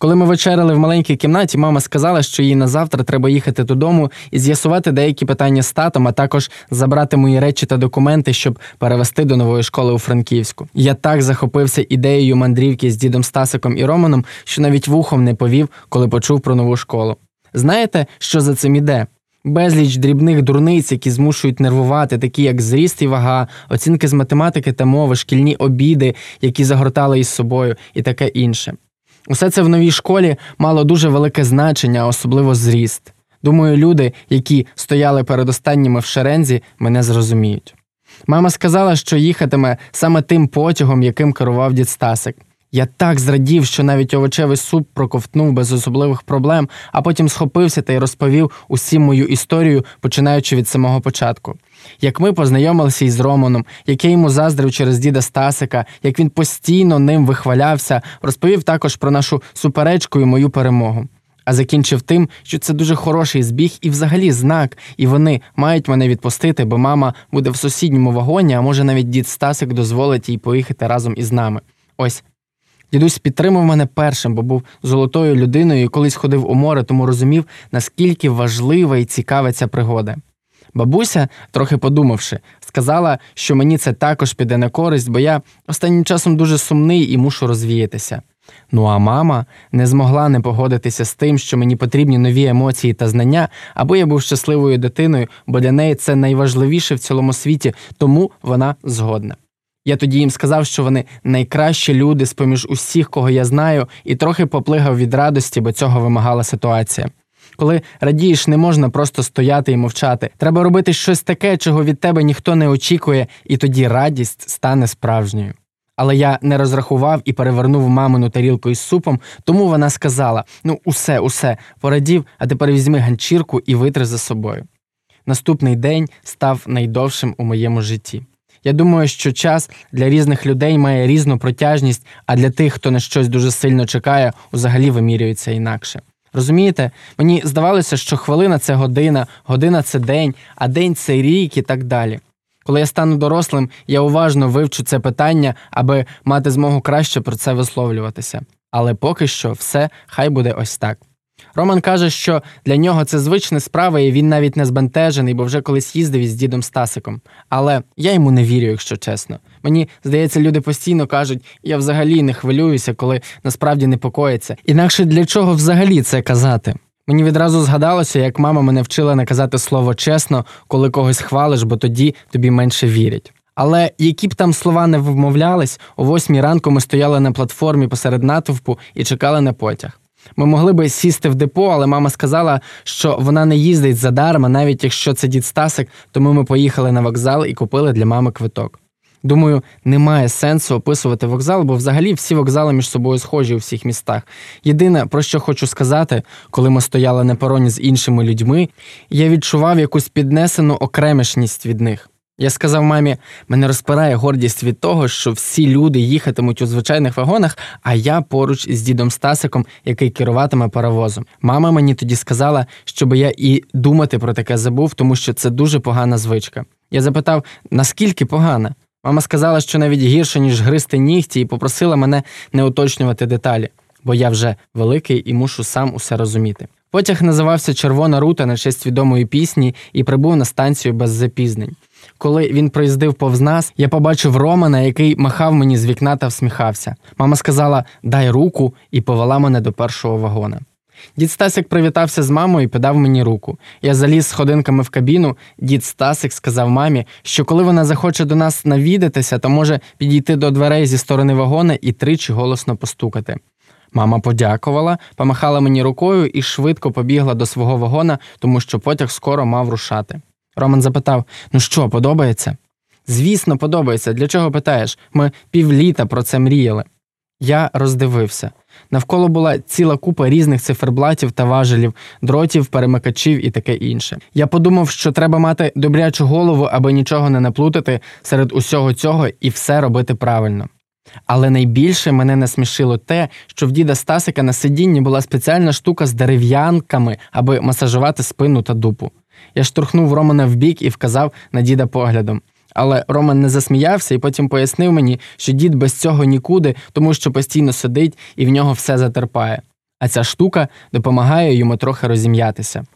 Коли ми вечеряли в маленькій кімнаті, мама сказала, що їй на завтра треба їхати додому і з'ясувати деякі питання з татом, а також забрати мої речі та документи, щоб перевести до нової школи у Франківську. Я так захопився ідеєю мандрівки з дідом Стасиком і Романом, що навіть вухом не повів, коли почув про нову школу. Знаєте, що за цим іде? Безліч дрібних дурниць, які змушують нервувати, такі як зріст і вага, оцінки з математики та мови, шкільні обіди, які загортали із собою, і таке інше. Усе це в новій школі мало дуже велике значення, особливо зріст. Думаю, люди, які стояли перед останніми в шерензі, мене зрозуміють. Мама сказала, що їхатиме саме тим потягом, яким керував дід Стасик. Я так зрадів, що навіть овочевий суп проковтнув без особливих проблем, а потім схопився та й розповів усім мою історію, починаючи від самого початку. Як ми познайомилися із Романом, як я йому заздрив через діда Стасика, як він постійно ним вихвалявся, розповів також про нашу суперечку і мою перемогу. А закінчив тим, що це дуже хороший збіг і взагалі знак, і вони мають мене відпустити, бо мама буде в сусідньому вагоні, а може навіть дід Стасик дозволить їй поїхати разом із нами. Ось Дідусь підтримав мене першим, бо був золотою людиною і колись ходив у море, тому розумів, наскільки важлива і цікава ця пригода. Бабуся, трохи подумавши, сказала, що мені це також піде на користь, бо я останнім часом дуже сумний і мушу розвіятися. Ну а мама не змогла не погодитися з тим, що мені потрібні нові емоції та знання, аби я був щасливою дитиною, бо для неї це найважливіше в цілому світі, тому вона згодна. Я тоді їм сказав, що вони найкращі люди з поміж усіх, кого я знаю, і трохи поплигав від радості, бо цього вимагала ситуація. Коли радієш, не можна просто стояти і мовчати. Треба робити щось таке, чого від тебе ніхто не очікує, і тоді радість стане справжньою. Але я не розрахував і перевернув мамину тарілку із супом, тому вона сказала: ну, усе, усе, порадів, а тепер візьми ганчірку і витри за собою. Наступний день став найдовшим у моєму житті. Я думаю, що час для різних людей має різну протяжність, а для тих, хто на щось дуже сильно чекає, взагалі вимірюється інакше. Розумієте, мені здавалося, що хвилина це година, година це день, а день це рік і так далі. Коли я стану дорослим, я уважно вивчу це питання, аби мати змогу краще про це висловлюватися. Але поки що все хай буде ось так. Роман каже, що для нього це звична справа, і він навіть не збентежений, бо вже колись їздив із дідом Стасиком. Але я йому не вірю, якщо чесно. Мені здається, люди постійно кажуть, я взагалі не хвилююся, коли насправді непокоїться. Інакше для чого взагалі це казати? Мені відразу згадалося, як мама мене вчила не казати слово чесно, коли когось хвалиш, бо тоді тобі менше вірять. Але які б там слова не вмовлялись, о восьмій ранку ми стояли на платформі посеред натовпу і чекали на потяг. Ми могли би сісти в депо, але мама сказала, що вона не їздить задарма, навіть якщо це дід Стасик, тому ми поїхали на вокзал і купили для мами квиток. Думаю, немає сенсу описувати вокзал, бо взагалі всі вокзали між собою схожі у всіх містах. Єдине, про що хочу сказати, коли ми стояли на пероні з іншими людьми, я відчував якусь піднесену окремішність від них. Я сказав мамі, мене розпирає гордість від того, що всі люди їхатимуть у звичайних вагонах, а я поруч із дідом Стасиком, який керуватиме паровозом. Мама мені тоді сказала, щоб я і думати про таке забув, тому що це дуже погана звичка. Я запитав, наскільки погана? Мама сказала, що навіть гірше, ніж гристи нігті, і попросила мене не уточнювати деталі, бо я вже великий і мушу сам усе розуміти. Потяг називався Червона рута на честь відомої пісні і прибув на станцію без запізнень. Коли він проїздив повз нас, я побачив Романа, який махав мені з вікна та всміхався. Мама сказала Дай руку і повела мене до першого вагона. Дід Стасик привітався з мамою і подав мені руку. Я заліз сходинками в кабіну. Дід Стасик сказав мамі, що коли вона захоче до нас навідатися, то може підійти до дверей зі сторони вагона і тричі голосно постукати. Мама подякувала, помахала мені рукою і швидко побігла до свого вагона, тому що потяг скоро мав рушати. Роман запитав: Ну що, подобається? Звісно, подобається. Для чого питаєш? Ми півліта про це мріяли. Я роздивився. Навколо була ціла купа різних циферблатів та важелів, дротів, перемикачів і таке інше. Я подумав, що треба мати добрячу голову, аби нічого не наплутати серед усього цього і все робити правильно. Але найбільше мене насмішило те, що в діда Стасика на сидінні була спеціальна штука з дерев'янками, аби масажувати спину та дупу. Я штурхнув Романа в бік і вказав на діда поглядом. Але Роман не засміявся і потім пояснив мені, що дід без цього нікуди, тому що постійно сидить і в нього все затерпає. а ця штука допомагає йому трохи розім'ятися.